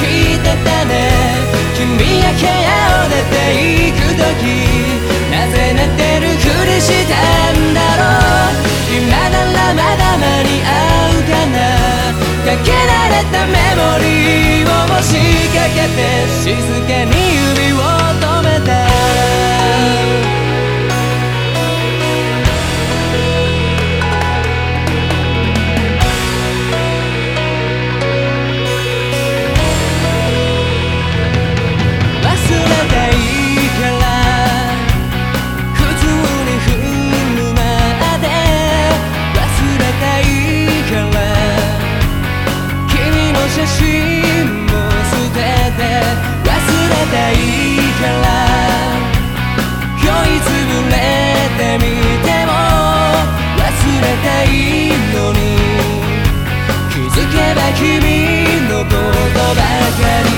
聞いてたね。君が部屋を出て行く時なぜ寝てるふりしたんだろう。今ならまだ間に合うかな。かけられたメモリーをもしかけて静かに指をみても忘れたいのに。気づけば君のことばかり。